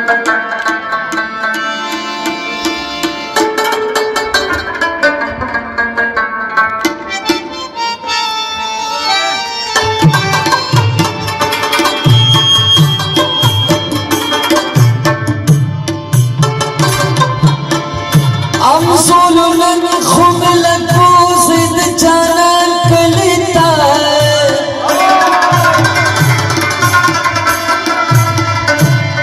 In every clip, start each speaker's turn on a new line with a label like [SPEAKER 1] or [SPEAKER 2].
[SPEAKER 1] Gracias.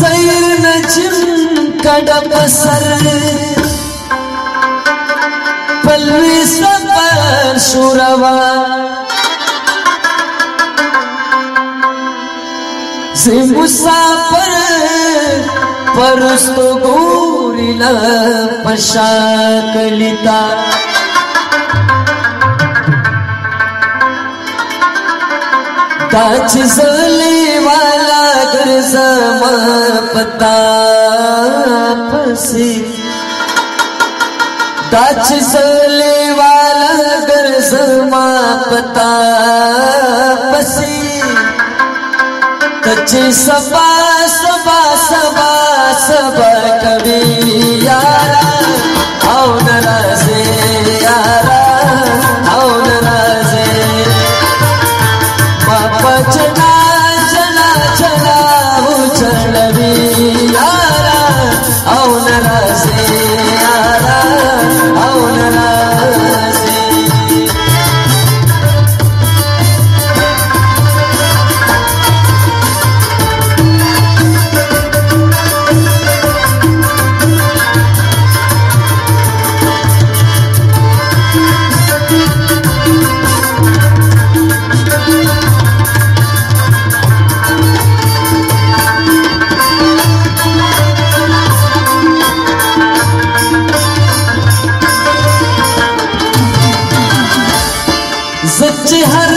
[SPEAKER 1] सैर नजम कड़प sir Pallavi सबर सुरवा परस्तो पशाकलिता दाच जले समपतापसी दाच सलेवाला गर पसी तच सबा सबा सबा सबा कवि यारा औन राजे यारा औन राजे बापाच्या